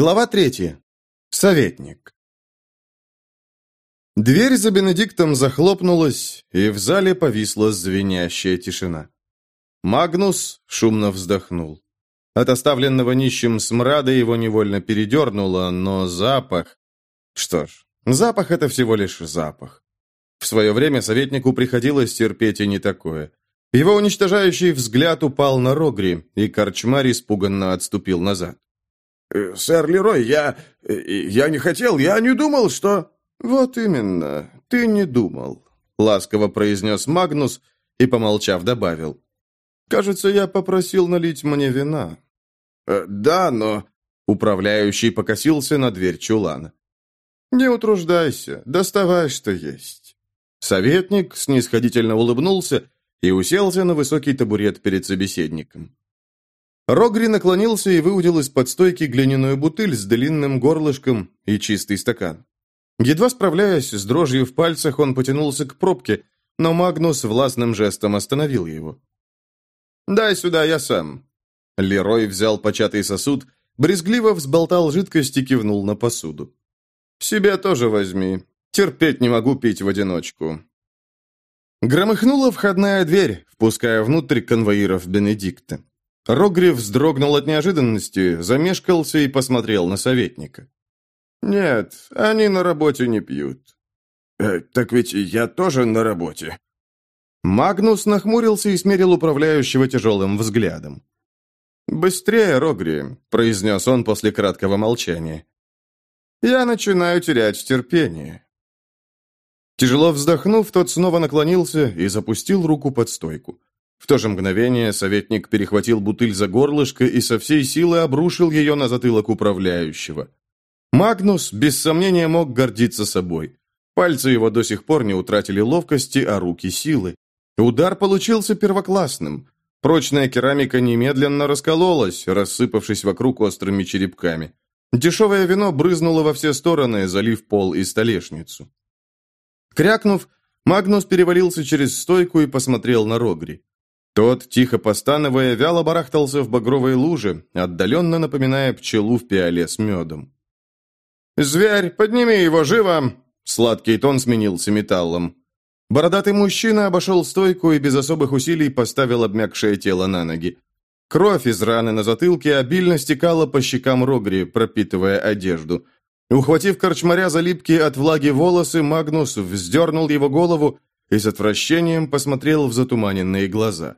Глава третья. Советник. Дверь за Бенедиктом захлопнулась, и в зале повисла звенящая тишина. Магнус шумно вздохнул. От оставленного нищим смрада его невольно передернуло, но запах... Что ж, запах — это всего лишь запах. В свое время советнику приходилось терпеть и не такое. Его уничтожающий взгляд упал на Рогри, и Корчмар испуганно отступил назад. «Э, «Сэр Лерой, я... Э, я не хотел, я не думал, что...» «Вот именно, ты не думал», — ласково произнес Магнус и, помолчав, добавил. «Кажется, я попросил налить мне вина». «Э, «Да, но...» Управляющий покосился на дверь чулана. «Не утруждайся, доставай, что есть». Советник снисходительно улыбнулся и уселся на высокий табурет перед собеседником. Рогри наклонился и выудил из-под стойки глиняную бутыль с длинным горлышком и чистый стакан. Едва справляясь с дрожью в пальцах, он потянулся к пробке, но Магнус властным жестом остановил его. «Дай сюда, я сам». Лерой взял початый сосуд, брезгливо взболтал жидкость и кивнул на посуду. «Себе тоже возьми. Терпеть не могу пить в одиночку. Громыхнула входная дверь, впуская внутрь конвоиров Бенедикта. Рогри вздрогнул от неожиданности, замешкался и посмотрел на советника. «Нет, они на работе не пьют». Э, «Так ведь я тоже на работе». Магнус нахмурился и смерил управляющего тяжелым взглядом. «Быстрее, Рогри», — произнес он после краткого молчания. «Я начинаю терять терпение». Тяжело вздохнув, тот снова наклонился и запустил руку под стойку. В то же мгновение советник перехватил бутыль за горлышко и со всей силы обрушил ее на затылок управляющего. Магнус, без сомнения, мог гордиться собой. Пальцы его до сих пор не утратили ловкости, а руки силы. Удар получился первоклассным. Прочная керамика немедленно раскололась, рассыпавшись вокруг острыми черепками. Дешевое вино брызнуло во все стороны, залив пол и столешницу. Крякнув, Магнус перевалился через стойку и посмотрел на Рогри. Тот, тихо постановая, вяло барахтался в багровой луже, отдаленно напоминая пчелу в пиале с медом. «Зверь, подними его живо!» Сладкий тон сменился металлом. Бородатый мужчина обошел стойку и без особых усилий поставил обмякшее тело на ноги. Кровь из раны на затылке обильно стекала по щекам Рогри, пропитывая одежду – Ухватив корчмаря за липкие от влаги волосы, Магнус вздернул его голову и с отвращением посмотрел в затуманенные глаза.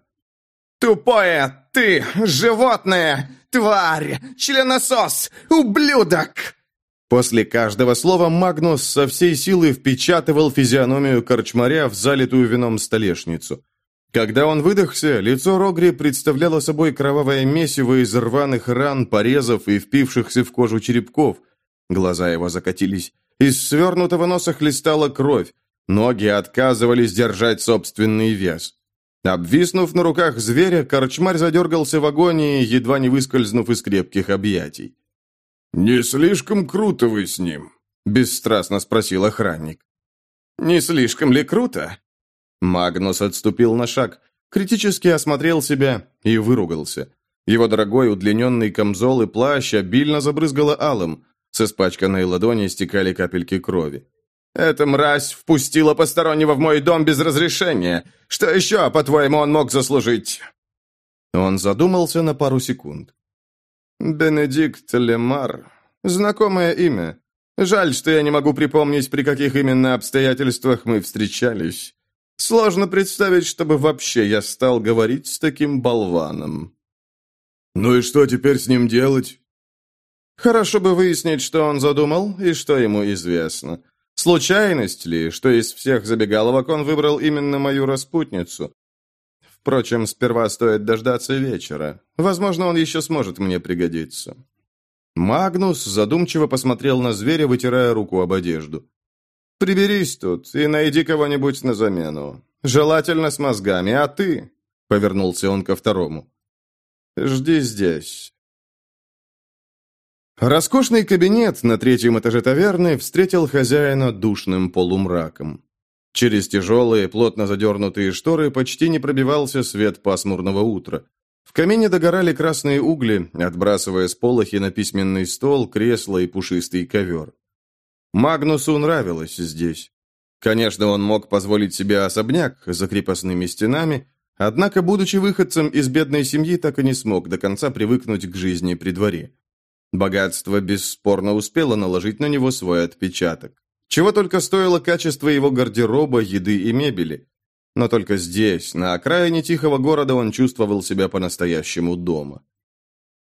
«Тупое ты, животное, тварь, членосос, ублюдок!» После каждого слова Магнус со всей силы впечатывал физиономию корчмаря в залитую вином столешницу. Когда он выдохся, лицо Рогри представляло собой кровавое месиво из рваных ран, порезов и впившихся в кожу черепков – Глаза его закатились. Из свернутого носа хлестала кровь. Ноги отказывались держать собственный вес. Обвиснув на руках зверя, корчмарь задергался в агонии, едва не выскользнув из крепких объятий. «Не слишком круто вы с ним?» – бесстрастно спросил охранник. «Не слишком ли круто?» Магнус отступил на шаг, критически осмотрел себя и выругался. Его дорогой удлиненный камзол и плащ обильно забрызгало алым. С испачканной ладони стекали капельки крови. «Эта мразь впустила постороннего в мой дом без разрешения. Что еще, по-твоему, он мог заслужить?» Он задумался на пару секунд. «Бенедикт Лемар. Знакомое имя. Жаль, что я не могу припомнить, при каких именно обстоятельствах мы встречались. Сложно представить, чтобы вообще я стал говорить с таким болваном». «Ну и что теперь с ним делать?» Хорошо бы выяснить, что он задумал и что ему известно. Случайность ли, что из всех забегаловок он выбрал именно мою распутницу? Впрочем, сперва стоит дождаться вечера. Возможно, он еще сможет мне пригодиться. Магнус задумчиво посмотрел на зверя, вытирая руку об одежду. «Приберись тут и найди кого-нибудь на замену. Желательно с мозгами, а ты...» — повернулся он ко второму. «Жди здесь. Роскошный кабинет на третьем этаже таверны встретил хозяина душным полумраком. Через тяжелые, плотно задернутые шторы почти не пробивался свет пасмурного утра. В камине догорали красные угли, отбрасывая сполохи на письменный стол, кресло и пушистый ковер. Магнусу нравилось здесь. Конечно, он мог позволить себе особняк за крепостными стенами, однако, будучи выходцем из бедной семьи, так и не смог до конца привыкнуть к жизни при дворе. Богатство бесспорно успело наложить на него свой отпечаток. Чего только стоило качество его гардероба, еды и мебели. Но только здесь, на окраине тихого города, он чувствовал себя по-настоящему дома.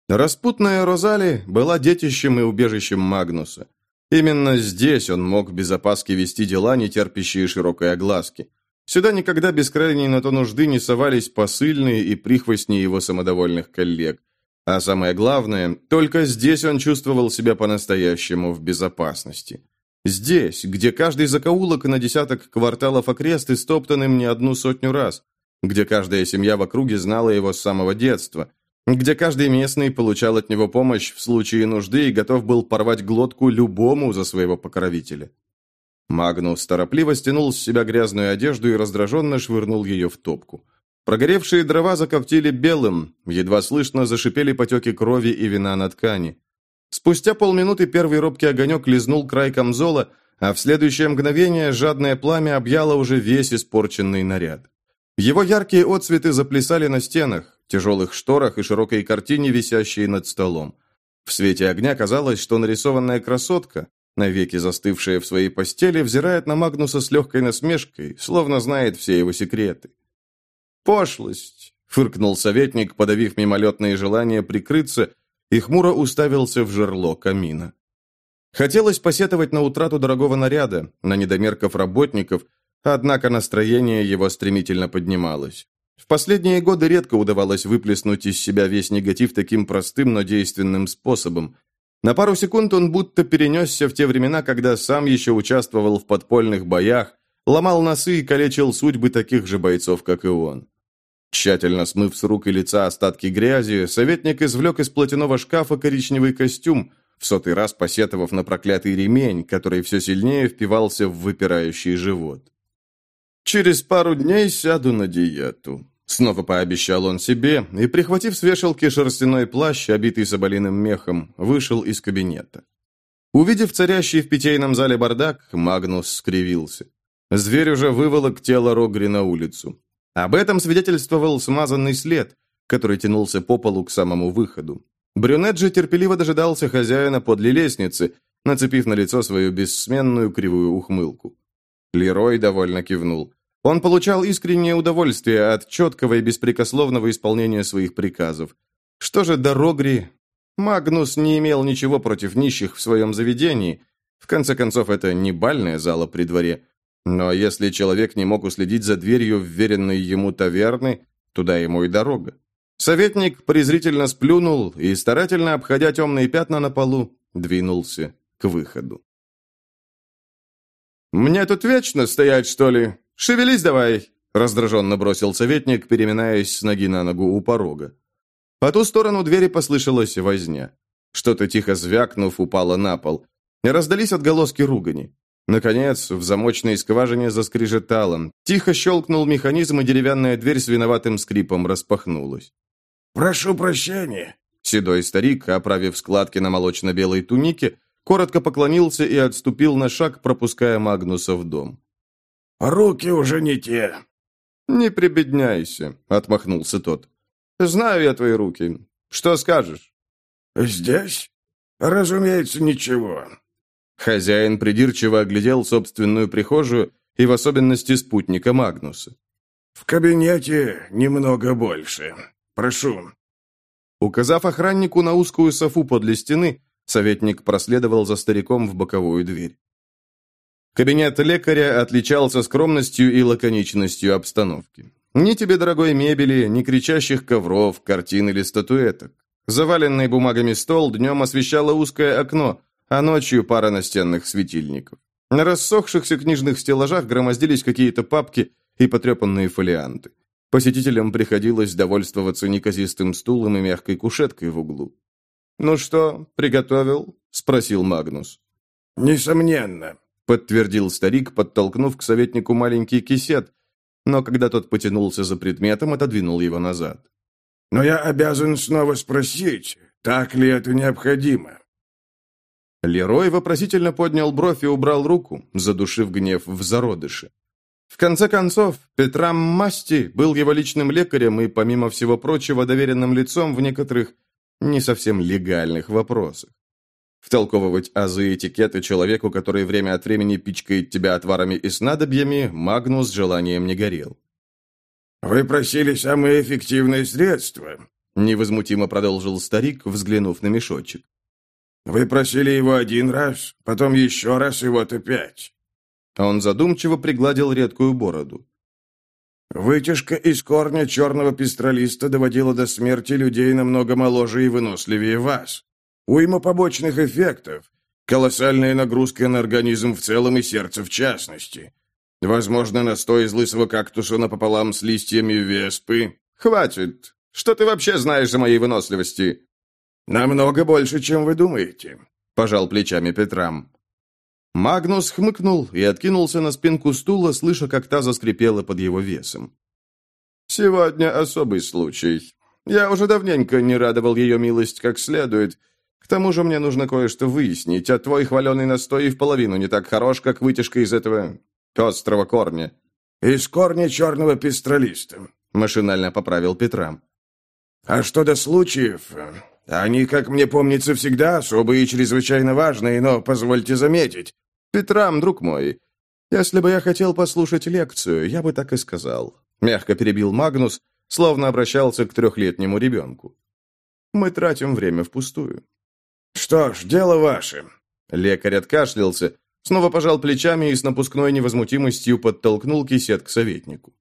Распутная Розали была детищем и убежищем Магнуса. Именно здесь он мог без опаски вести дела, не терпящие широкой огласки. Сюда никогда без крайней на то нужды не совались посыльные и прихвостни его самодовольных коллег. А самое главное, только здесь он чувствовал себя по-настоящему в безопасности. Здесь, где каждый закоулок на десяток кварталов окрест истоптан им не одну сотню раз, где каждая семья в округе знала его с самого детства, где каждый местный получал от него помощь в случае нужды и готов был порвать глотку любому за своего покровителя. Магнус торопливо стянул с себя грязную одежду и раздраженно швырнул ее в топку. Прогоревшие дрова закоптили белым, едва слышно зашипели потеки крови и вина на ткани. Спустя полминуты первый робкий огонек лизнул край камзола, а в следующее мгновение жадное пламя объяло уже весь испорченный наряд. Его яркие отцветы заплясали на стенах, тяжелых шторах и широкой картине, висящей над столом. В свете огня казалось, что нарисованная красотка, навеки застывшая в своей постели, взирает на Магнуса с легкой насмешкой, словно знает все его секреты. «Пошлость!» — фыркнул советник, подавив мимолетные желания прикрыться и хмуро уставился в жерло камина. Хотелось посетовать на утрату дорогого наряда, на недомерков работников, однако настроение его стремительно поднималось. В последние годы редко удавалось выплеснуть из себя весь негатив таким простым, но действенным способом. На пару секунд он будто перенесся в те времена, когда сам еще участвовал в подпольных боях, ломал носы и калечил судьбы таких же бойцов, как и он. Тщательно смыв с рук и лица остатки грязи, советник извлек из платяного шкафа коричневый костюм, в сотый раз посетовав на проклятый ремень, который все сильнее впивался в выпирающий живот. «Через пару дней сяду на диету», — снова пообещал он себе, и, прихватив с вешалки шерстяной плащ, обитый соболиным мехом, вышел из кабинета. Увидев царящий в питейном зале бардак, Магнус скривился. Зверь уже выволок тело Рогри на улицу. Об этом свидетельствовал смазанный след, который тянулся по полу к самому выходу. Брюнет же терпеливо дожидался хозяина подле лестницы, нацепив на лицо свою бессменную кривую ухмылку. Лерой довольно кивнул. Он получал искреннее удовольствие от четкого и беспрекословного исполнения своих приказов. Что же до Рогри? Магнус не имел ничего против нищих в своем заведении. В конце концов, это не бальная зала при дворе, но если человек не мог уследить за дверью вверенной ему таверны, туда ему и дорога. Советник презрительно сплюнул и, старательно обходя темные пятна на полу, двинулся к выходу. «Мне тут вечно стоять, что ли? Шевелись давай!» раздраженно бросил советник, переминаясь с ноги на ногу у порога. По ту сторону двери послышалась возня. Что-то тихо звякнув, упало на пол. Раздались отголоски ругани. Наконец, в замочной скважине заскрежетало. Тихо щелкнул механизм, и деревянная дверь с виноватым скрипом распахнулась. «Прошу прощения!» Седой старик, оправив складки на молочно-белой тунике, коротко поклонился и отступил на шаг, пропуская Магнуса в дом. «Руки уже не те». «Не прибедняйся», — отмахнулся тот. «Знаю я твои руки. Что скажешь?» «Здесь? Разумеется, ничего. Хозяин придирчиво оглядел собственную прихожую и в особенности спутника Магнуса. «В кабинете немного больше. Прошу». Указав охраннику на узкую софу подле стены, советник проследовал за стариком в боковую дверь. Кабинет лекаря отличался скромностью и лаконичностью обстановки. Ни тебе дорогой мебели, ни кричащих ковров, картин или статуэток. Заваленный бумагами стол днем освещало узкое окно, а ночью пара настенных светильников. На рассохшихся книжных стеллажах громоздились какие-то папки и потрепанные фолианты. Посетителям приходилось довольствоваться неказистым стулом и мягкой кушеткой в углу. «Ну что, приготовил?» – спросил Магнус. «Несомненно», – подтвердил старик, подтолкнув к советнику маленький кисет, но когда тот потянулся за предметом, отодвинул его назад. но я обязан снова спросить, так ли это необходимо?» Лерой вопросительно поднял бровь и убрал руку, задушив гнев в зародыше. В конце концов, Петрам Масти был его личным лекарем и, помимо всего прочего, доверенным лицом в некоторых не совсем легальных вопросах. Втолковывать азы этикета человеку, который время от времени пичкает тебя отварами и снадобьями, Магнус желанием не горел. «Вы просили самые эффективные средства», — невозмутимо продолжил старик, взглянув на мешочек. «Вы просили его один раз, потом еще раз и вот опять». Он задумчиво пригладил редкую бороду. «Вытяжка из корня черного пестролиста доводила до смерти людей намного моложе и выносливее вас. Уйма побочных эффектов, колоссальная нагрузка на организм в целом и сердце в частности. Возможно, настой из лысого кактуса напополам с листьями веспы. Хватит! Что ты вообще знаешь о моей выносливости?» «Намного больше, чем вы думаете», – пожал плечами Петрам. Магнус хмыкнул и откинулся на спинку стула, слыша, как та заскрипела под его весом. «Сегодня особый случай. Я уже давненько не радовал ее милость как следует. К тому же мне нужно кое-что выяснить, а твой хваленый настой и в половину не так хорош, как вытяжка из этого пестрого корня». «Из корня черного пестролиста», — машинально поправил Петрам. «А что до случаев? Они, как мне помнится, всегда особые и чрезвычайно важные, но, позвольте заметить...» «Петрам, друг мой, если бы я хотел послушать лекцию, я бы так и сказал», — мягко перебил Магнус, словно обращался к трехлетнему ребенку. «Мы тратим время впустую». «Что ж, дело ваше». Лекарь откашлялся, снова пожал плечами и с напускной невозмутимостью подтолкнул кисет к советнику.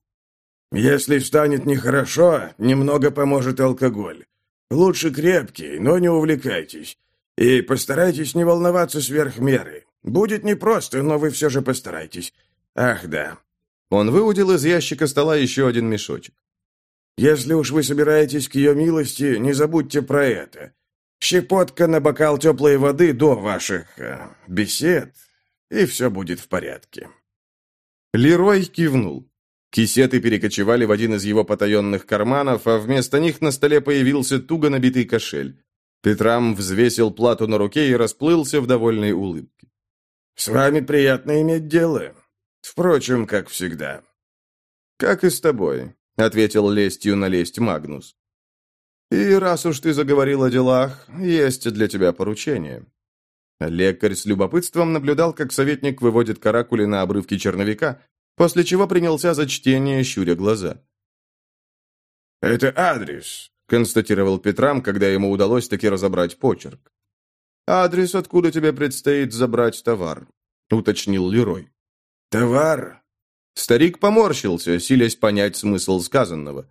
«Если станет нехорошо, немного поможет алкоголь. Лучше крепкий, но не увлекайтесь. И постарайтесь не волноваться сверх меры. Будет непросто, но вы все же постарайтесь. Ах, да». Он выудил из ящика стола еще один мешочек. «Если уж вы собираетесь к ее милости, не забудьте про это. Щепотка на бокал теплой воды до ваших э, бесед, и все будет в порядке». Лерой кивнул. Кисеты перекочевали в один из его потаенных карманов, а вместо них на столе появился туго набитый кошель. Петрам взвесил плату на руке и расплылся в довольной улыбке. «С вами приятно иметь дело. Впрочем, как всегда». «Как и с тобой», — ответил лестью на лесть Магнус. «И раз уж ты заговорил о делах, есть для тебя поручение». Лекарь с любопытством наблюдал, как советник выводит каракули на обрывке черновика, после чего принялся за чтение, щуря глаза. «Это адрес», — констатировал Петрам, когда ему удалось таки разобрать почерк. «Адрес, откуда тебе предстоит забрать товар», — уточнил Лерой. «Товар?» Старик поморщился, силясь понять смысл сказанного.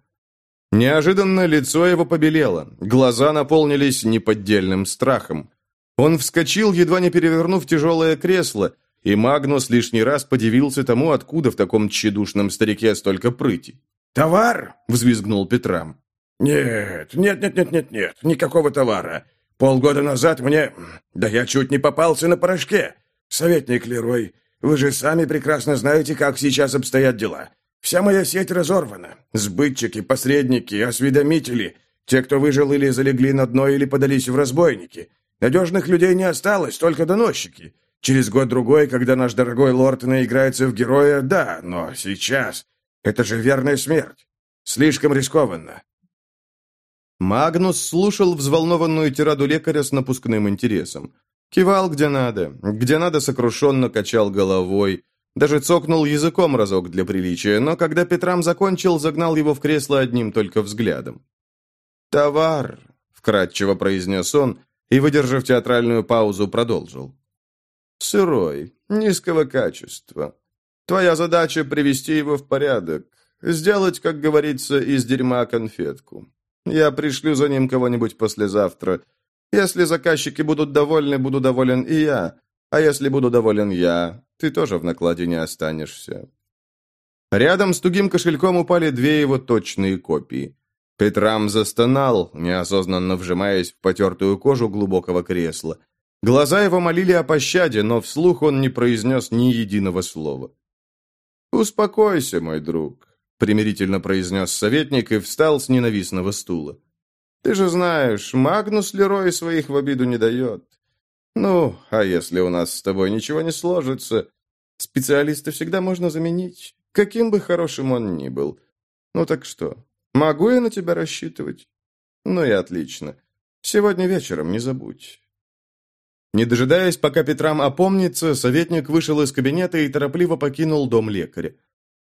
Неожиданно лицо его побелело, глаза наполнились неподдельным страхом. Он вскочил, едва не перевернув тяжелое кресло, и Магнус лишний раз подивился тому, откуда в таком тщедушном старике столько прыти. «Товар?» — взвизгнул Петрам. «Нет, нет, нет, нет, нет, нет, никакого товара. Полгода назад мне... Да я чуть не попался на порошке. Советник Лерой, вы же сами прекрасно знаете, как сейчас обстоят дела. Вся моя сеть разорвана. Сбытчики, посредники, осведомители, те, кто выжил или залегли на дно, или подались в разбойники. Надежных людей не осталось, только доносчики. Через год-другой, когда наш дорогой лорд наиграется в героя, да, но сейчас... Это же верная смерть. Слишком рискованно. Магнус слушал взволнованную тираду лекаря с напускным интересом. Кивал где надо, где надо сокрушенно качал головой, даже цокнул языком разок для приличия, но когда Петрам закончил, загнал его в кресло одним только взглядом. «Товар», — вкратчиво произнес он, и, выдержав театральную паузу, продолжил. Сырой, низкого качества. Твоя задача привести его в порядок, сделать, как говорится, из дерьма конфетку. Я пришлю за ним кого-нибудь послезавтра. Если заказчики будут довольны, буду доволен и я. А если буду доволен я, ты тоже в накладе не останешься. Рядом с тугим кошельком упали две его точные копии. Петрам застонал, неосознанно вжимаясь в потертую кожу глубокого кресла. Глаза его молили о пощаде, но вслух он не произнес ни единого слова. «Успокойся, мой друг», — примирительно произнес советник и встал с ненавистного стула. Ты же знаешь, Магнус Лерой своих в обиду не дает. Ну, а если у нас с тобой ничего не сложится, специалиста всегда можно заменить, каким бы хорошим он ни был. Ну так что, могу я на тебя рассчитывать? Ну и отлично. Сегодня вечером не забудь. Не дожидаясь, пока Петрам опомнится, советник вышел из кабинета и торопливо покинул дом лекаря.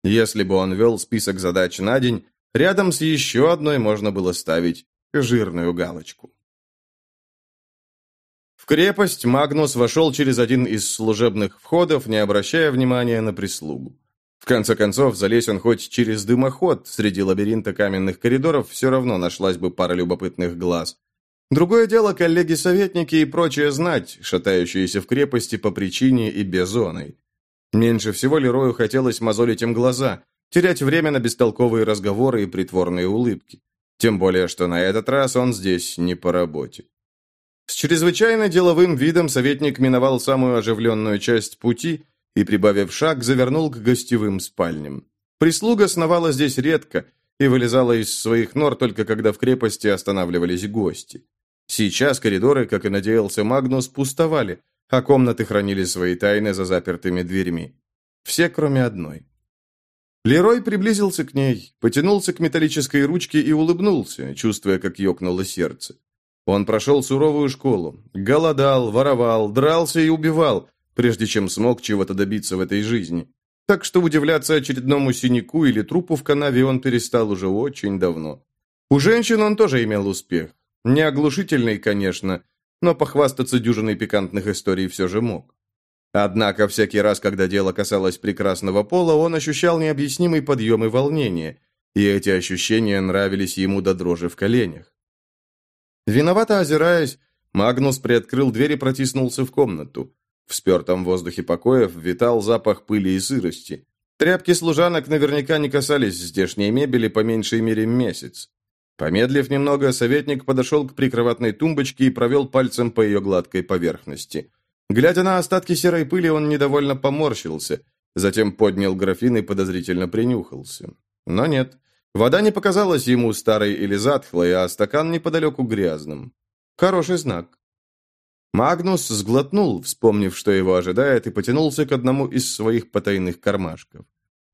Если бы он вел список задач на день, рядом с еще одной можно было ставить жирную галочку. В крепость Магнус вошел через один из служебных входов, не обращая внимания на прислугу. В конце концов, залезь он хоть через дымоход, среди лабиринта каменных коридоров все равно нашлась бы пара любопытных глаз. Другое дело коллеги-советники и прочая знать, шатающиеся в крепости по причине и безоной. Меньше всего Лерою хотелось мозолить им глаза, терять время на бестолковые разговоры и притворные улыбки. Тем более, что на этот раз он здесь не по работе. С чрезвычайно деловым видом советник миновал самую оживленную часть пути и, прибавив шаг, завернул к гостевым спальням. Прислуга сновала здесь редко и вылезала из своих нор только когда в крепости останавливались гости. Сейчас коридоры, как и надеялся Магнус, пустовали, а комнаты хранили свои тайны за запертыми дверьми. Все, кроме одной. Лерой приблизился к ней, потянулся к металлической ручке и улыбнулся, чувствуя, как ёкнуло сердце. Он прошел суровую школу, голодал, воровал, дрался и убивал, прежде чем смог чего-то добиться в этой жизни. Так что удивляться очередному синяку или трупу в канаве он перестал уже очень давно. У женщин он тоже имел успех. Не оглушительный, конечно, но похвастаться дюжиной пикантных историй все же мог. Однако всякий раз, когда дело касалось прекрасного пола, он ощущал необъяснимый подъем и волнение, и эти ощущения нравились ему до дрожи в коленях. Виновато озираясь, Магнус приоткрыл дверь и протиснулся в комнату. В спертом воздухе покоев витал запах пыли и сырости. Тряпки служанок наверняка не касались здешней мебели по меньшей мере месяц. Помедлив немного, советник подошел к прикроватной тумбочке и провел пальцем по ее гладкой поверхности. Глядя на остатки серой пыли, он недовольно поморщился, затем поднял графин и подозрительно принюхался. Но нет, вода не показалась ему старой или затхлой, а стакан неподалеку грязным. Хороший знак. Магнус сглотнул, вспомнив, что его ожидает, и потянулся к одному из своих потайных кармашков.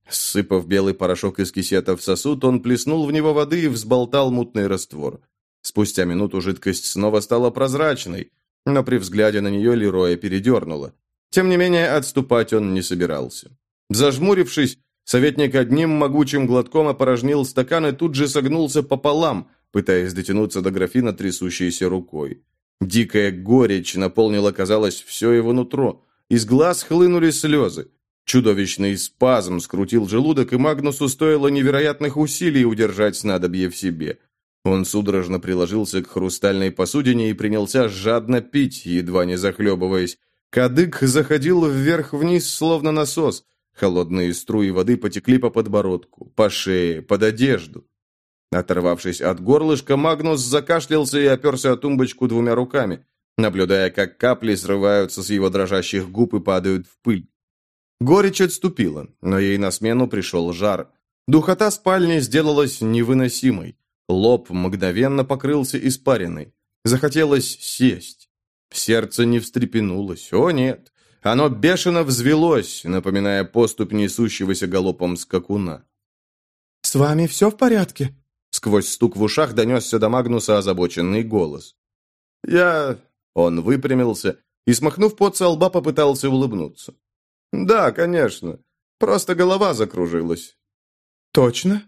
Сыпав белый порошок из кисета в сосуд, он плеснул в него воды и взболтал мутный раствор. Спустя минуту жидкость снова стала прозрачной, но при взгляде на нее Лероя передернуло. Тем не менее, отступать он не собирался. Зажмурившись, советник одним могучим глотком опорожнил стакан и тут же согнулся пополам, пытаясь дотянуться до графина трясущейся рукой. Дикая горечь наполнила, казалось, все его нутро. Из глаз хлынули слезы. Чудовищный спазм скрутил желудок, и Магнусу стоило невероятных усилий удержать снадобье в себе. Он судорожно приложился к хрустальной посудине и принялся жадно пить, едва не захлебываясь. Кадык заходил вверх-вниз, словно насос. Холодные струи воды потекли по подбородку, по шее, под одежду. Оторвавшись от горлышка, Магнус закашлялся и оперся о тумбочку двумя руками, наблюдая, как капли срываются с его дрожащих губ и падают в пыль. Горечь отступила, но ей на смену пришел жар. Духота спальни сделалась невыносимой. Лоб мгновенно покрылся испариной. Захотелось сесть. Сердце не встрепенулось. О, нет. Оно бешено взвелось, напоминая поступь несущегося галопом скакуна. «С вами все в порядке?» Сквозь стук в ушах донесся до Магнуса озабоченный голос. «Я...» Он выпрямился и, смахнув пот со лба, попытался улыбнуться. «Да, конечно. Просто голова закружилась». «Точно?»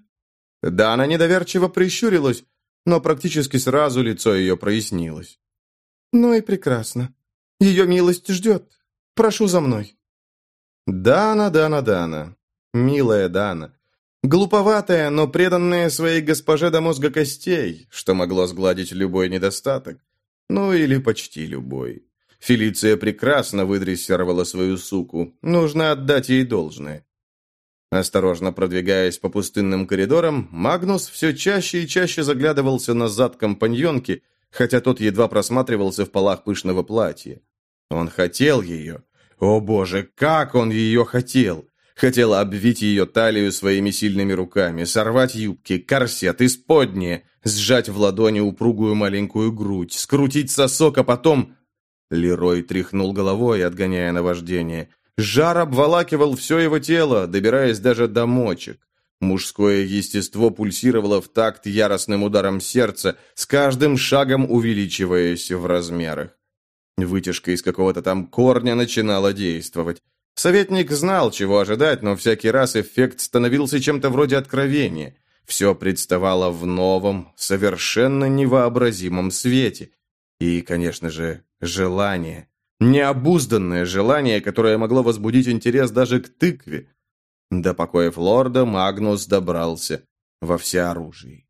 Да, она недоверчиво прищурилась, но практически сразу лицо ее прояснилось. «Ну и прекрасно. Ее милость ждет. Прошу за мной». Дана, Дана, Дана. Милая Дана. Глуповатая, но преданная своей госпоже до мозга костей, что могло сгладить любой недостаток. Ну или почти любой. Фелиция прекрасно выдрессировала свою суку. Нужно отдать ей должное. Осторожно продвигаясь по пустынным коридорам, Магнус все чаще и чаще заглядывался на зад компаньонки, хотя тот едва просматривался в полах пышного платья. Он хотел ее. О боже, как он ее хотел! Хотел обвить ее талию своими сильными руками, сорвать юбки, корсет, исподнее, сжать в ладони упругую маленькую грудь, скрутить сосок, а потом... Лерой тряхнул головой, отгоняя наваждение. Жар обволакивал все его тело, добираясь даже до мочек. Мужское естество пульсировало в такт яростным ударом сердца, с каждым шагом увеличиваясь в размерах. Вытяжка из какого-то там корня начинала действовать. Советник знал, чего ожидать, но всякий раз эффект становился чем-то вроде откровения. Все представало в новом, совершенно невообразимом свете. И, конечно же, желание. Необузданное желание, которое могло возбудить интерес даже к тыкве. До покоев лорда Магнус добрался во всеоружии.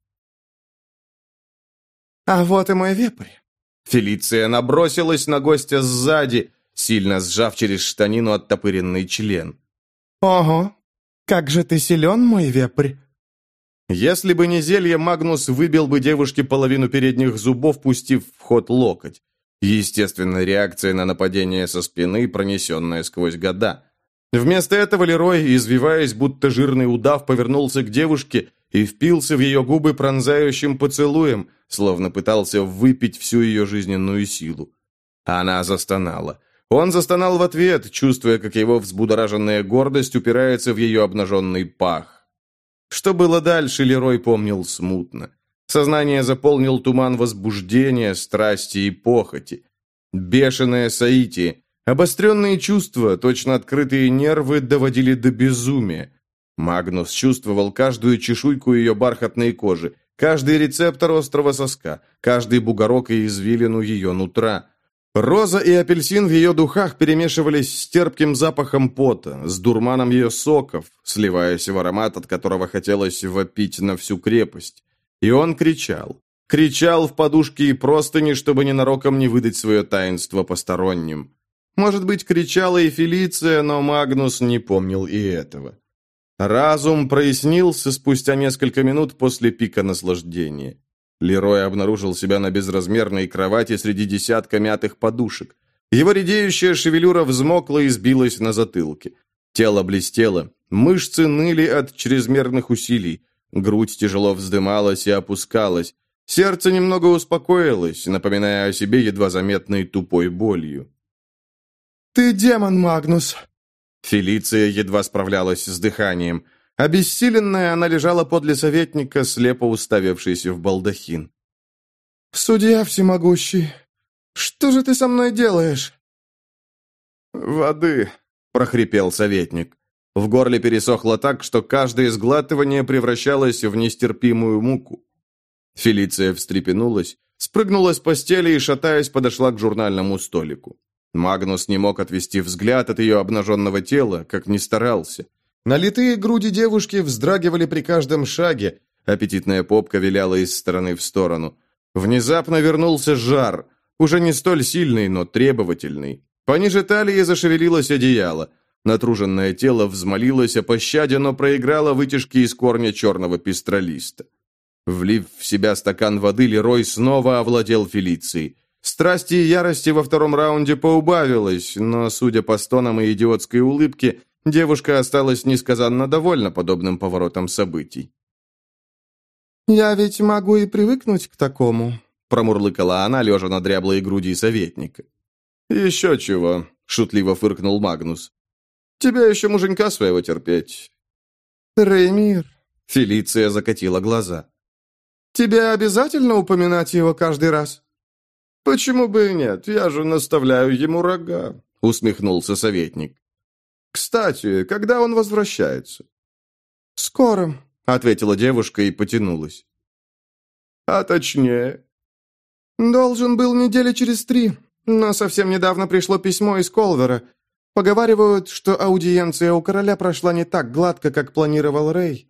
«А вот и мой вепрь!» Фелиция набросилась на гостя сзади, сильно сжав через штанину оттопыренный член. «Ого! Как же ты силен, мой вепрь!» Если бы не зелье, Магнус выбил бы девушке половину передних зубов, пустив в ход локоть. Естественная реакция на нападение со спины, пронесенная сквозь года. Вместо этого Лерой, извиваясь, будто жирный удав, повернулся к девушке и впился в ее губы пронзающим поцелуем, словно пытался выпить всю ее жизненную силу. Она застонала. Он застонал в ответ, чувствуя, как его взбудораженная гордость упирается в ее обнаженный пах. Что было дальше, Лерой помнил смутно. Сознание заполнил туман возбуждения, страсти и похоти. Бешеное соитие, Обостренные чувства, точно открытые нервы доводили до безумия. Магнус чувствовал каждую чешуйку ее бархатной кожи, каждый рецептор острого соска, каждый бугорок и извилину ее нутра. Роза и апельсин в ее духах перемешивались с терпким запахом пота, с дурманом ее соков, сливаясь в аромат, от которого хотелось вопить на всю крепость. И он кричал. Кричал в подушки и простыни, чтобы ненароком не выдать свое таинство посторонним. Может быть, кричала и Фелиция, но Магнус не помнил и этого. Разум прояснился спустя несколько минут после пика наслаждения. Лерой обнаружил себя на безразмерной кровати среди десятка мятых подушек. Его редеющая шевелюра взмокла и сбилась на затылке. Тело блестело, мышцы ныли от чрезмерных усилий, грудь тяжело вздымалась и опускалась, сердце немного успокоилось, напоминая о себе едва заметной тупой болью. «Ты демон, Магнус!» Фелиция едва справлялась с дыханием. Обессиленная, она лежала подле советника, слепо уставившийся в балдахин. «Судья всемогущий, что же ты со мной делаешь?» «Воды», — прохрипел советник. В горле пересохло так, что каждое сглатывание превращалось в нестерпимую муку. Фелиция встрепенулась, спрыгнула с постели и, шатаясь, подошла к журнальному столику. Магнус не мог отвести взгляд от ее обнаженного тела, как ни старался. Налитые груди девушки вздрагивали при каждом шаге, аппетитная попка виляла из стороны в сторону. Внезапно вернулся жар, уже не столь сильный, но требовательный. Пониже талии зашевелилось одеяло. Натруженное тело взмолилось о пощаде, но проиграло вытяжки из корня черного пестролиста. Влив в себя стакан воды, Лерой снова овладел Фелицией. Страсти и ярости во втором раунде поубавилось, но, судя по стонам и идиотской улыбке, девушка осталась несказанно довольна подобным поворотом событий. «Я ведь могу и привыкнуть к такому», — промурлыкала она, лежа на дряблой груди советника. «Еще чего», — шутливо фыркнул Магнус. «Тебя еще муженька своего терпеть». «Реймир», — Фелиция закатила глаза. «Тебе обязательно упоминать его каждый раз?» «Почему бы и нет? Я же наставляю ему рога», — усмехнулся советник. «Кстати, когда он возвращается?» «Скоро», — ответила девушка и потянулась. «А точнее?» «Должен был недели через три, но совсем недавно пришло письмо из Колвера. Поговаривают, что аудиенция у короля прошла не так гладко, как планировал Рэй.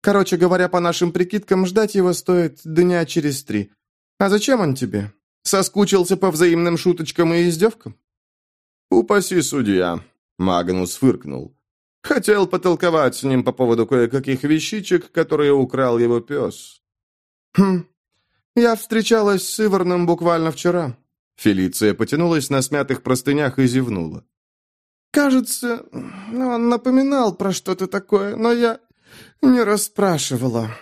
Короче говоря, по нашим прикидкам, ждать его стоит дня через три. А зачем он тебе? Соскучился по взаимным шуточкам и издевкам?» «Упаси судья», — Магнус фыркнул. «Хотел потолковать с ним по поводу кое-каких вещичек, которые украл его пес». «Хм, я встречалась с Иварном буквально вчера». Фелиция потянулась на смятых простынях и зевнула. Кажется, он напоминал про что-то такое, но я не расспрашивала.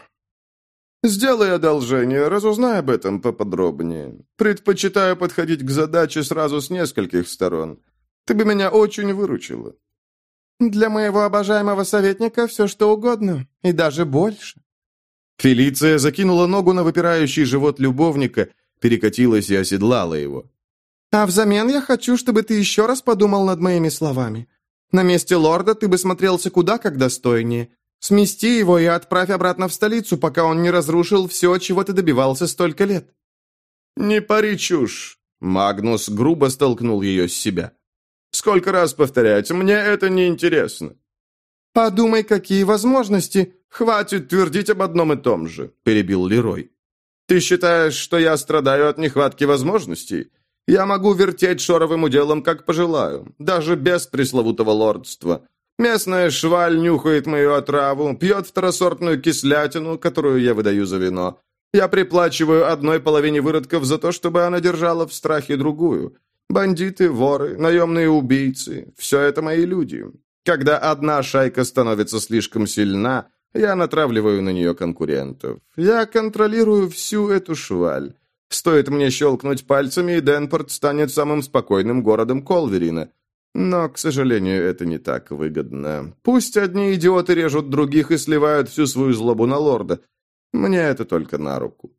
Сделай одолжение, разузнай об этом поподробнее. Предпочитаю подходить к задаче сразу с нескольких сторон. Ты бы меня очень выручила. Для моего обожаемого советника все что угодно, и даже больше. Фелиция закинула ногу на выпирающий живот любовника, перекатилась и оседлала его. А взамен я хочу, чтобы ты еще раз подумал над моими словами. На месте лорда ты бы смотрелся куда как достойнее. Смести его и отправь обратно в столицу, пока он не разрушил все, чего ты добивался столько лет». «Не пари чушь!» Магнус грубо столкнул ее с себя. «Сколько раз повторять, мне это не интересно». «Подумай, какие возможности!» «Хватит твердить об одном и том же», — перебил Лерой. «Ты считаешь, что я страдаю от нехватки возможностей? Я могу вертеть шоровым уделом, как пожелаю, даже без пресловутого лордства. Местная шваль нюхает мою отраву, пьет второсортную кислятину, которую я выдаю за вино. Я приплачиваю одной половине выродков за то, чтобы она держала в страхе другую. Бандиты, воры, наемные убийцы – все это мои люди. Когда одна шайка становится слишком сильна, я натравливаю на нее конкурентов. Я контролирую всю эту шваль. Стоит мне щелкнуть пальцами, и Денпорт станет самым спокойным городом Колверина. Но, к сожалению, это не так выгодно. Пусть одни идиоты режут других и сливают всю свою злобу на лорда. Мне это только на руку.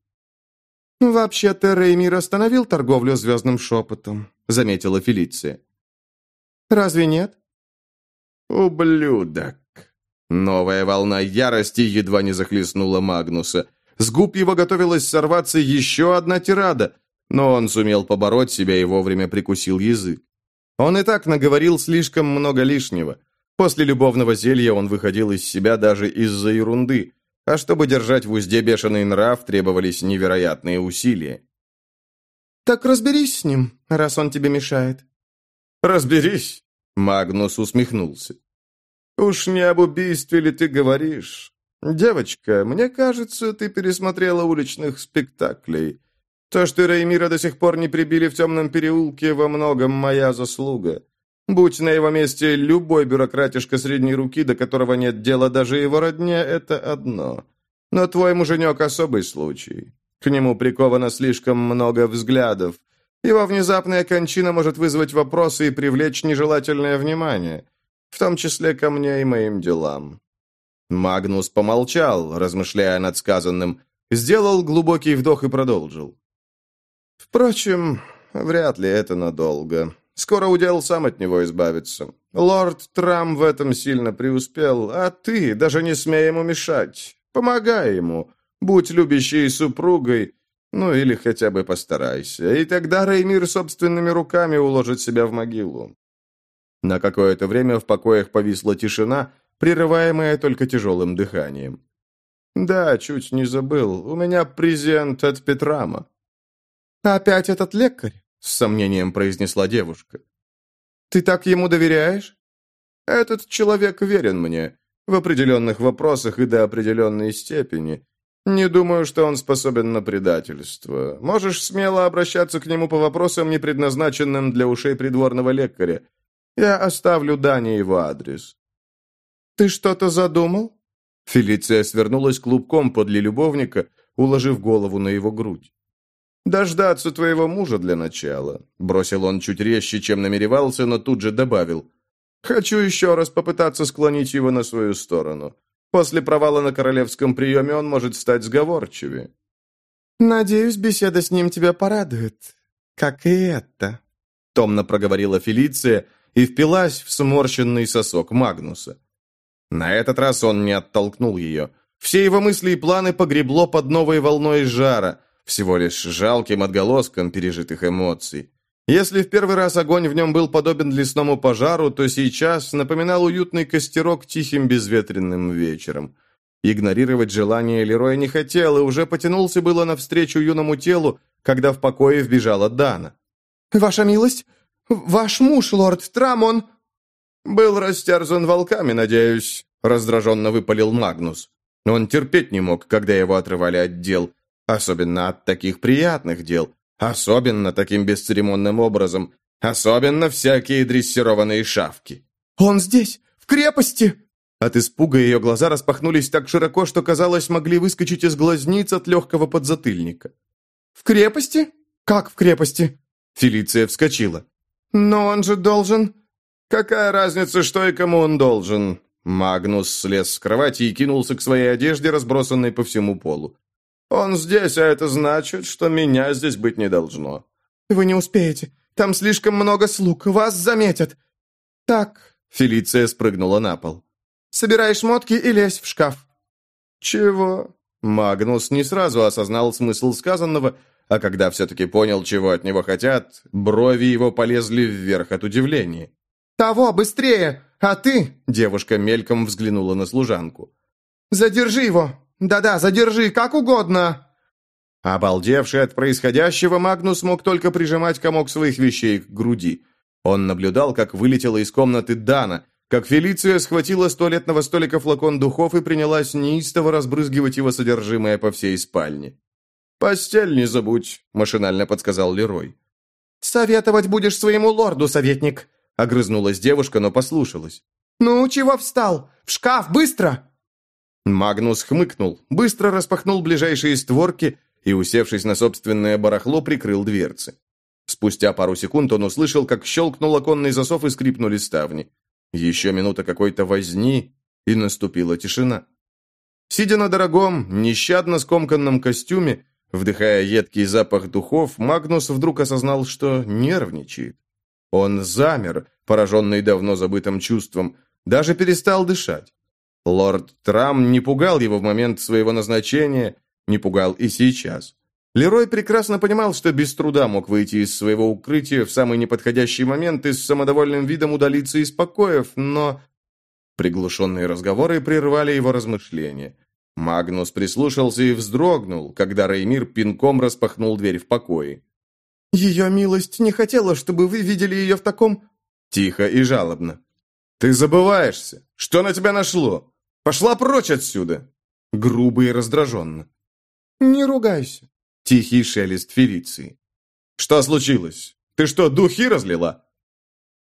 «Вообще-то Реймир остановил торговлю звездным шепотом», — заметила Фелиция. «Разве нет?» «Ублюдок!» Новая волна ярости едва не захлестнула Магнуса. С губ его готовилась сорваться еще одна тирада, но он сумел побороть себя и вовремя прикусил язык. Он и так наговорил слишком много лишнего. После любовного зелья он выходил из себя даже из-за ерунды, а чтобы держать в узде бешеный нрав, требовались невероятные усилия. «Так разберись с ним, раз он тебе мешает». «Разберись», — Магнус усмехнулся. «Уж не об убийстве ли ты говоришь? «Девочка, мне кажется, ты пересмотрела уличных спектаклей. То, что Реймира до сих пор не прибили в темном переулке, во многом моя заслуга. Будь на его месте любой бюрократишка средней руки, до которого нет дела даже его родне, это одно. Но твой муженек особый случай. К нему приковано слишком много взглядов. Его внезапная кончина может вызвать вопросы и привлечь нежелательное внимание, в том числе ко мне и моим делам. Магнус помолчал, размышляя над сказанным, сделал глубокий вдох и продолжил. «Впрочем, вряд ли это надолго. Скоро удел сам от него избавиться. Лорд Трам в этом сильно преуспел, а ты даже не смей ему мешать. Помогай ему, будь любящей супругой, ну или хотя бы постарайся, и тогда Реймир собственными руками уложит себя в могилу». На какое-то время в покоях повисла тишина, прерываемая только тяжелым дыханием. «Да, чуть не забыл. У меня презент от Петрама». «Опять этот лекарь?» — с сомнением произнесла девушка. «Ты так ему доверяешь?» «Этот человек верен мне. В определенных вопросах и до определенной степени. Не думаю, что он способен на предательство. Можешь смело обращаться к нему по вопросам, не предназначенным для ушей придворного лекаря. Я оставлю Дане его адрес. «Ты что-то задумал?» Фелиция свернулась клубком подле любовника, уложив голову на его грудь. «Дождаться твоего мужа для начала», — бросил он чуть резче, чем намеревался, но тут же добавил. «Хочу еще раз попытаться склонить его на свою сторону. После провала на королевском приеме он может стать сговорчивее». «Надеюсь, беседа с ним тебя порадует, как и это», — томно проговорила Фелиция и впилась в сморщенный сосок Магнуса. На этот раз он не оттолкнул ее. Все его мысли и планы погребло под новой волной жара, всего лишь жалким отголоском пережитых эмоций. Если в первый раз огонь в нем был подобен лесному пожару, то сейчас напоминал уютный костерок тихим безветренным вечером. Игнорировать желание Лероя не хотел и уже потянулся было навстречу юному телу, когда в покое вбежала Дана. «Ваша милость, ваш муж, лорд Трамон...» «Был растерзан волками, надеюсь», — раздраженно выпалил Магнус. Он терпеть не мог, когда его отрывали от дел, особенно от таких приятных дел, особенно таким бесцеремонным образом, особенно всякие дрессированные шавки. Он здесь, в крепости!» От испуга ее глаза распахнулись так широко, что, казалось, могли выскочить из глазниц от легкого подзатыльника. «В крепости? Как в крепости?» Фелиция вскочила. «Но он же должен...» «Какая разница, что и кому он должен?» Магнус слез с кровати и кинулся к своей одежде, разбросанной по всему полу. «Он здесь, а это значит, что меня здесь быть не должно». «Вы не успеете. Там слишком много слуг. Вас заметят». «Так...» — Фелиция спрыгнула на пол. «Собирай шмотки и лезь в шкаф». «Чего?» Магнус не сразу осознал смысл сказанного, а когда все-таки понял, чего от него хотят, брови его полезли вверх от удивления. «Того, быстрее! А ты...» — девушка мельком взглянула на служанку. «Задержи его! Да-да, задержи, как угодно!» Обалдевший от происходящего, Магнус мог только прижимать комок своих вещей к груди. Он наблюдал, как вылетела из комнаты Дана, как Фелиция схватила с туалетного столика флакон духов и принялась неистово разбрызгивать его содержимое по всей спальне. «Постель не забудь», — машинально подсказал Лерой. «Советовать будешь своему лорду, советник», — огрызнулась девушка, но послушалась. «Ну, чего встал? В шкаф, быстро!» Магнус хмыкнул, быстро распахнул ближайшие створки и, усевшись на собственное барахло, прикрыл дверцы. Спустя пару секунд он услышал, как щелкнул оконный засов и скрипнули ставни. Еще минута какой-то возни, и наступила тишина. Сидя на дорогом, нещадно скомканном костюме, Вдыхая едкий запах духов, Магнус вдруг осознал, что нервничает. Он замер, пораженный давно забытым чувством, даже перестал дышать. Лорд Трам не пугал его в момент своего назначения, не пугал и сейчас. Лерой прекрасно понимал, что без труда мог выйти из своего укрытия в самый неподходящий момент и с самодовольным видом удалиться из покоев, но... Приглушенные разговоры прервали его размышления. Магнус прислушался и вздрогнул, когда Реймир пинком распахнул дверь в покое. «Ее милость не хотела, чтобы вы видели ее в таком...» Тихо и жалобно. «Ты забываешься! Что на тебя нашло? Пошла прочь отсюда!» Грубо и раздраженно. «Не ругайся!» Тихий шелест Фелиции. «Что случилось? Ты что, духи разлила?»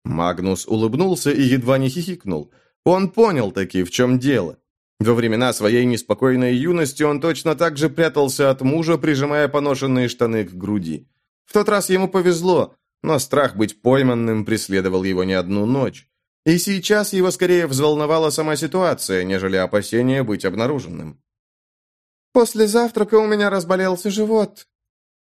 Магнус улыбнулся и едва не хихикнул. Он понял таки, в чем дело. Во времена своей неспокойной юности он точно так же прятался от мужа, прижимая поношенные штаны к груди. В тот раз ему повезло, но страх быть пойманным преследовал его не одну ночь. И сейчас его скорее взволновала сама ситуация, нежели опасение быть обнаруженным. «После завтрака у меня разболелся живот».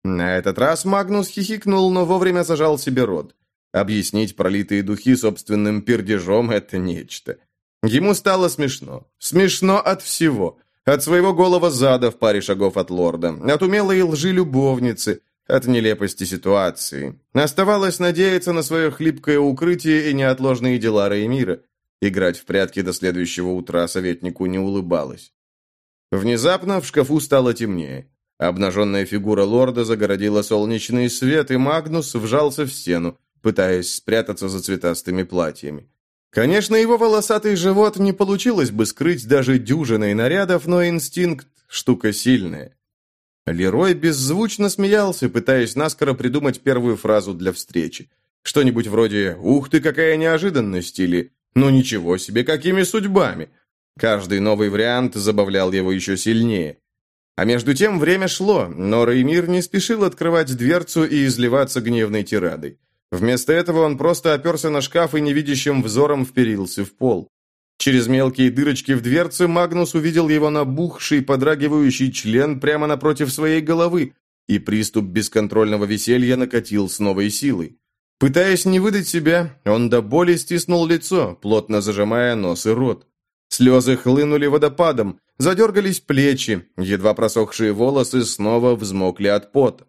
На этот раз Магнус хихикнул, но вовремя зажал себе рот. Объяснить пролитые духи собственным пердежом – это нечто. Ему стало смешно. Смешно от всего. От своего голого зада в паре шагов от лорда, от умелой лжи любовницы, от нелепости ситуации. Оставалось надеяться на свое хлипкое укрытие и неотложные дела Реймира. Играть в прятки до следующего утра советнику не улыбалось. Внезапно в шкафу стало темнее. Обнаженная фигура лорда загородила солнечный свет, и Магнус вжался в стену, пытаясь спрятаться за цветастыми платьями. Конечно, его волосатый живот не получилось бы скрыть даже дюжиной нарядов, но инстинкт – штука сильная. Лерой беззвучно смеялся, пытаясь наскоро придумать первую фразу для встречи. Что-нибудь вроде «Ух ты, какая неожиданность!» или «Ну ничего себе, какими судьбами!» Каждый новый вариант забавлял его еще сильнее. А между тем время шло, но Реймир не спешил открывать дверцу и изливаться гневной тирадой. Вместо этого он просто оперся на шкаф и невидящим взором вперился в пол. Через мелкие дырочки в дверце Магнус увидел его набухший, подрагивающий член прямо напротив своей головы, и приступ бесконтрольного веселья накатил с новой силой. Пытаясь не выдать себя, он до боли стиснул лицо, плотно зажимая нос и рот. Слезы хлынули водопадом, задергались плечи, едва просохшие волосы снова взмокли от пота.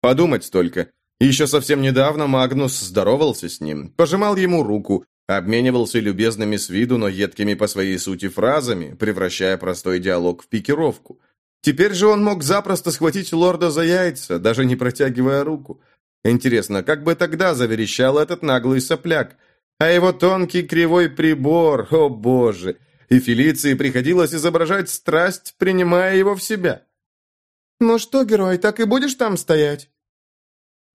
Подумать только, еще совсем недавно Магнус здоровался с ним, пожимал ему руку, обменивался любезными с виду, но едкими по своей сути фразами, превращая простой диалог в пикировку. Теперь же он мог запросто схватить лорда за яйца, даже не протягивая руку. Интересно, как бы тогда заверещал этот наглый сопляк? А его тонкий кривой прибор, о боже! И Фелиции приходилось изображать страсть, принимая его в себя. «Ну что, герой, так и будешь там стоять?»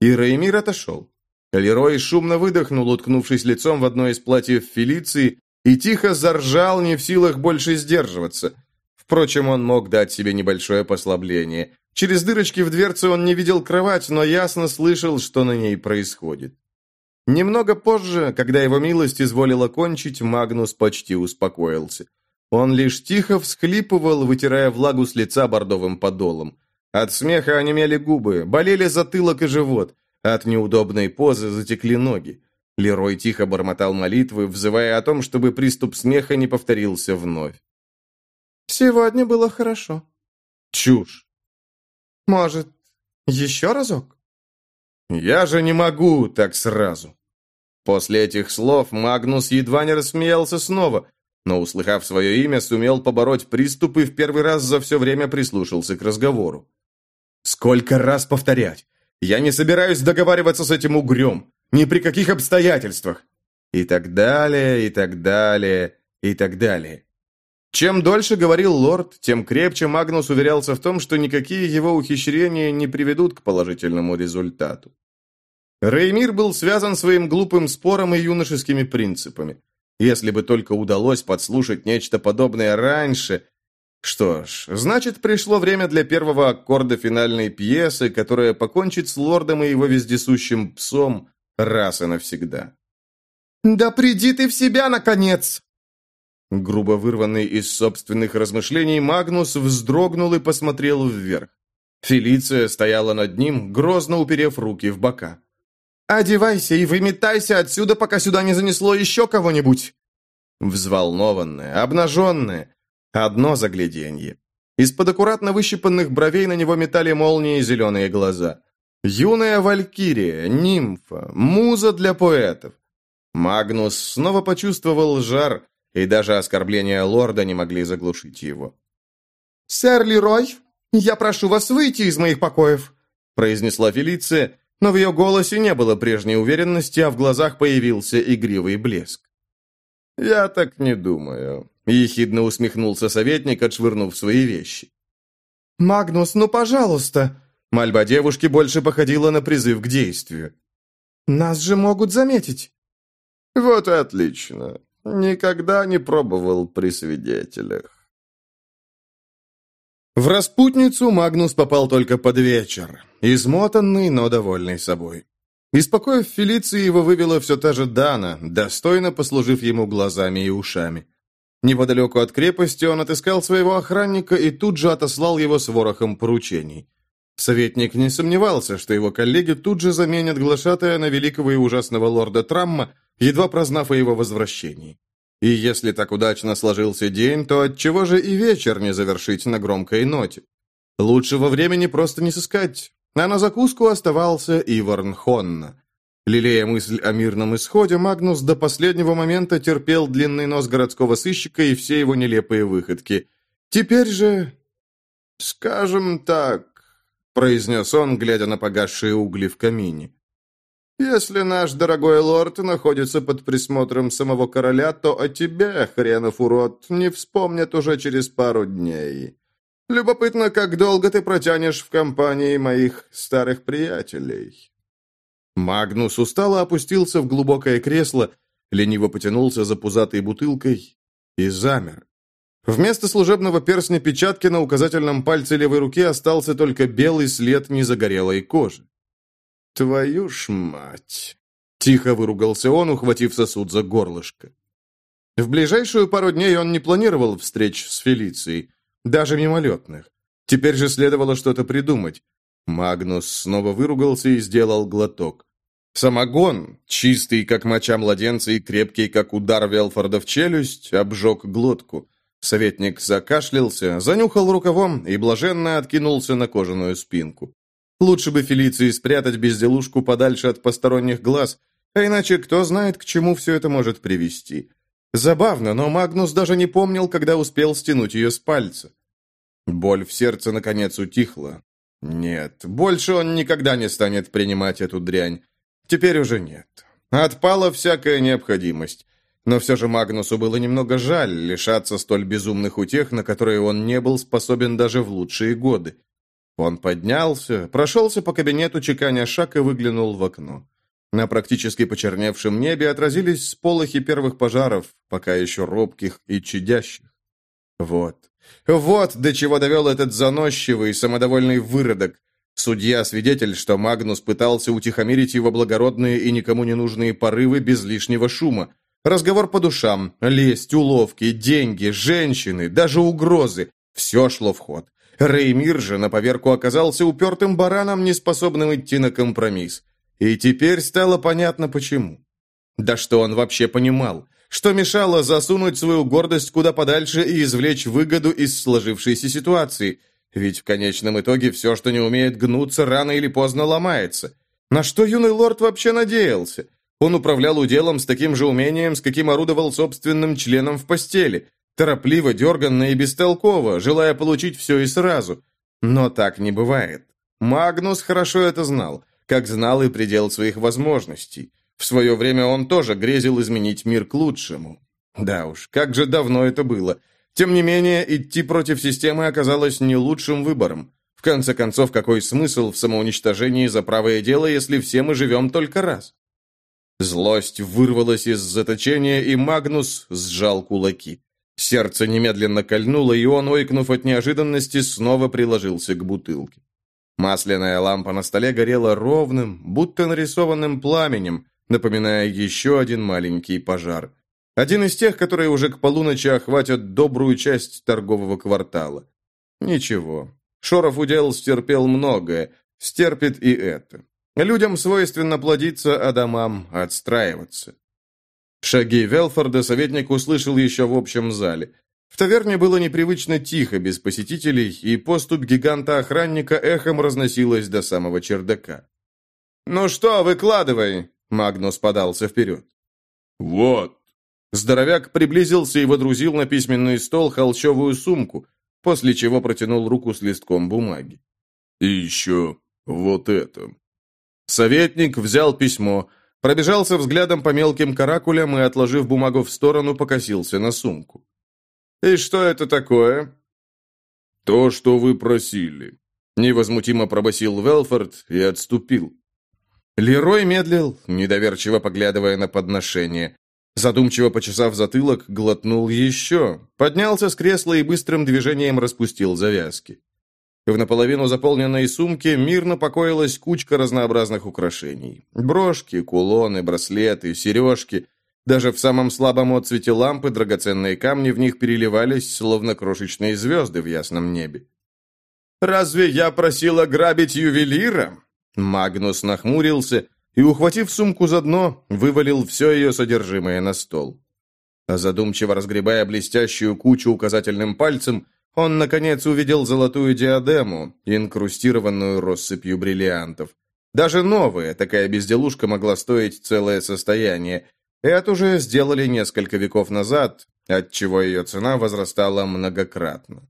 И Реймир отошел. Лерой шумно выдохнул, уткнувшись лицом в одно из платьев Фелиции, и тихо заржал, не в силах больше сдерживаться. Впрочем, он мог дать себе небольшое послабление. Через дырочки в дверце он не видел кровать, но ясно слышал, что на ней происходит. Немного позже, когда его милость изволила кончить, Магнус почти успокоился. Он лишь тихо всхлипывал, вытирая влагу с лица бордовым подолом. От смеха онемели губы, болели затылок и живот. От неудобной позы затекли ноги. Лерой тихо бормотал молитвы, взывая о том, чтобы приступ смеха не повторился вновь. «Сегодня было хорошо». «Чушь». «Может, еще разок?» «Я же не могу так сразу». После этих слов Магнус едва не рассмеялся снова, но, услыхав свое имя, сумел побороть приступ и в первый раз за все время прислушался к разговору. «Сколько раз повторять? Я не собираюсь договариваться с этим угрем. Ни при каких обстоятельствах. И так далее, и так далее, и так далее. Чем дольше говорил лорд, тем крепче Магнус уверялся в том, что никакие его ухищрения не приведут к положительному результату. Реймир был связан своим глупым спором и юношескими принципами. Если бы только удалось подслушать нечто подобное раньше, что ж, значит, пришло время для первого аккорда финальной пьесы, которая покончит с лордом и его вездесущим псом раз и навсегда. «Да приди ты в себя, наконец!» Грубо вырванный из собственных размышлений, Магнус вздрогнул и посмотрел вверх. Фелиция стояла над ним, грозно уперев руки в бока. «Одевайся и выметайся отсюда, пока сюда не занесло еще кого-нибудь!» Взволнованная, обнаженная, Одно загляденье. Из-под аккуратно выщипанных бровей на него метали молнии зеленые глаза. Юная валькирия, нимфа, муза для поэтов. Магнус снова почувствовал жар, и даже оскорбления лорда не могли заглушить его. «Сэр Лерой, я прошу вас выйти из моих покоев», произнесла Фелиция, но в ее голосе не было прежней уверенности, а в глазах появился игривый блеск. «Я так не думаю», — ехидно усмехнулся советник, отшвырнув свои вещи. «Магнус, ну пожалуйста!» Мольба девушки больше походила на призыв к действию. «Нас же могут заметить!» «Вот и отлично. Никогда не пробовал при свидетелях». В распутницу Магнус попал только под вечер, измотанный, но довольный собой. Испокоив Фелиции, его вывела все та же Дана, достойно послужив ему глазами и ушами. Неподалеку от крепости он отыскал своего охранника и тут же отослал его с ворохом поручений. Советник не сомневался, что его коллеги тут же заменят глашатая на великого и ужасного лорда Трамма, едва прознав о его возвращении. И если так удачно сложился день, то отчего же и вечер не завершить на громкой ноте? Лучшего времени просто не сыскать, а на закуску оставался Иварн Хонна. Лелея мысль о мирном исходе, Магнус до последнего момента терпел длинный нос городского сыщика и все его нелепые выходки. Теперь же... «Скажем так», — произнес он, глядя на погасшие угли в камине. «Если наш дорогой лорд находится под присмотром самого короля, то о тебе, хренов урод, не вспомнят уже через пару дней. Любопытно, как долго ты протянешь в компании моих старых приятелей». Магнус устало опустился в глубокое кресло, лениво потянулся за пузатой бутылкой и замер. Вместо служебного перстня печатки на указательном пальце левой руки остался только белый след незагорелой кожи. «Твою ж мать!» — тихо выругался он, ухватив сосуд за горлышко. В ближайшую пару дней он не планировал встреч с Фелицией, даже мимолетных. Теперь же следовало что-то придумать. Магнус снова выругался и сделал глоток. Самогон, чистый, как моча младенца, и крепкий, как удар Велфорда в челюсть, обжег глотку. Советник закашлялся, занюхал рукавом и блаженно откинулся на кожаную спинку. Лучше бы Фелиции спрятать безделушку подальше от посторонних глаз, а иначе кто знает, к чему все это может привести. Забавно, но Магнус даже не помнил, когда успел стянуть ее с пальца. Боль в сердце наконец утихла. Нет, больше он никогда не станет принимать эту дрянь. Теперь уже нет. Отпала всякая необходимость. Но все же Магнусу было немного жаль лишаться столь безумных утех, на которые он не был способен даже в лучшие годы. Он поднялся, прошелся по кабинету, чеканя шаг и выглянул в окно. На практически почерневшем небе отразились сполохи первых пожаров, пока еще робких и чадящих. Вот. Вот до чего довел этот заносчивый, самодовольный выродок. Судья-свидетель, что Магнус пытался утихомирить его благородные и никому не нужные порывы без лишнего шума. Разговор по душам, лесть, уловки, деньги, женщины, даже угрозы. Все шло в ход. Реймир же на поверку оказался упертым бараном, неспособным идти на компромисс. И теперь стало понятно почему. Да что он вообще понимал? Что мешало засунуть свою гордость куда подальше и извлечь выгоду из сложившейся ситуации? Ведь в конечном итоге все, что не умеет гнуться, рано или поздно ломается. На что юный лорд вообще надеялся? Он управлял уделом с таким же умением, с каким орудовал собственным членом в постели. Торопливо, дерганно и бестолково, желая получить все и сразу. Но так не бывает. Магнус хорошо это знал как знал и предел своих возможностей. В свое время он тоже грезил изменить мир к лучшему. Да уж, как же давно это было. Тем не менее, идти против системы оказалось не лучшим выбором. В конце концов, какой смысл в самоуничтожении за правое дело, если все мы живем только раз? Злость вырвалась из заточения, и Магнус сжал кулаки. Сердце немедленно кольнуло, и он, ойкнув от неожиданности, снова приложился к бутылке. Масляная лампа на столе горела ровным, будто нарисованным пламенем, напоминая еще один маленький пожар. Один из тех, которые уже к полуночи охватят добрую часть торгового квартала. Ничего. Шоров удел стерпел многое, стерпит и это. Людям свойственно плодиться, а домам отстраиваться. Шаги Велфорда советник услышал еще в общем зале. В таверне было непривычно тихо, без посетителей, и поступь гиганта-охранника эхом разносилась до самого чердака. «Ну что, выкладывай!» — Магнус подался вперед. «Вот!» Здоровяк приблизился и водрузил на письменный стол холщовую сумку, после чего протянул руку с листком бумаги. «И еще вот это». Советник взял письмо, пробежался взглядом по мелким каракулям и, отложив бумагу в сторону, покосился на сумку. «И что это такое?» «То, что вы просили», — невозмутимо пробасил Велфорд и отступил. Лерой медлил, недоверчиво поглядывая на подношение. Задумчиво почесав затылок, глотнул еще, поднялся с кресла и быстрым движением распустил завязки. В наполовину заполненной сумке мирно покоилась кучка разнообразных украшений. Брошки, кулоны, браслеты, сережки — даже в самом слабом отцвете лампы драгоценные камни в них переливались, словно крошечные звезды в ясном небе. «Разве я просил ограбить ювелира?» Магнус нахмурился и, ухватив сумку за дно, вывалил все ее содержимое на стол. Задумчиво разгребая блестящую кучу указательным пальцем, он, наконец, увидел золотую диадему, инкрустированную россыпью бриллиантов. Даже новая такая безделушка могла стоить целое состояние, это уже сделали несколько веков назад, отчего ее цена возрастала многократно.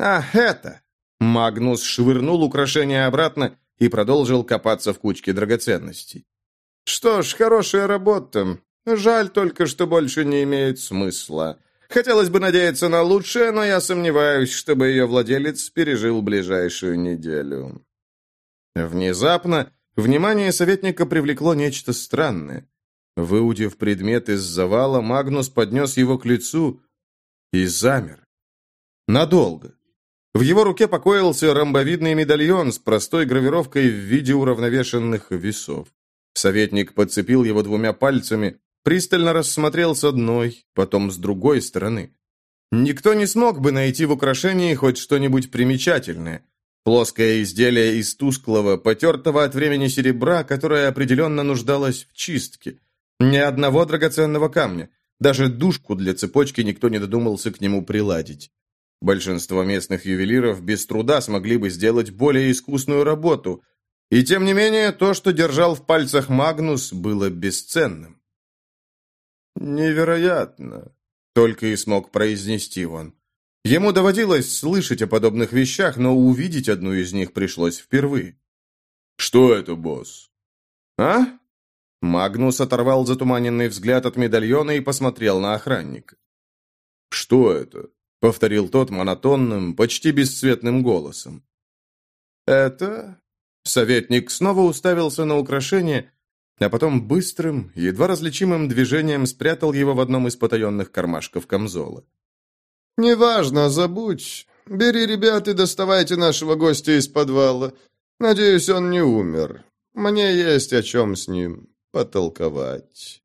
«А, это!» Магнус швырнул украшение обратно и продолжил копаться в кучке драгоценностей. «Что ж, хорошая работа. Жаль только, что больше не имеет смысла. Хотелось бы надеяться на лучшее, но я сомневаюсь, чтобы ее владелец пережил ближайшую неделю». Внезапно внимание советника привлекло нечто странное. Выудив предмет из завала, Магнус поднес его к лицу и замер. Надолго. В его руке покоился ромбовидный медальон с простой гравировкой в виде уравновешенных весов. Советник подцепил его двумя пальцами, пристально рассмотрел с одной, потом с другой стороны. Никто не смог бы найти в украшении хоть что-нибудь примечательное. Плоское изделие из тусклого, потертого от времени серебра, которое определенно нуждалось в чистке – ни одного драгоценного камня. Даже дужку для цепочки никто не додумался к нему приладить. Большинство местных ювелиров без труда смогли бы сделать более искусную работу. И тем не менее, то, что держал в пальцах Магнус, было бесценным. «Невероятно!» — только и смог произнести он. Ему доводилось слышать о подобных вещах, но увидеть одну из них пришлось впервые. «Что это, босс?» «А?» Магнус оторвал затуманенный взгляд от медальона и посмотрел на охранника. «Что это?» — повторил тот монотонным, почти бесцветным голосом. «Это...» Советник снова уставился на украшение а потом быстрым, едва различимым движением спрятал его в одном из потаенных кармашков камзола. «Неважно, забудь. Бери ребят и доставайте нашего гостя из подвала. Надеюсь, он не умер. Мне есть о чем с ним потолковать».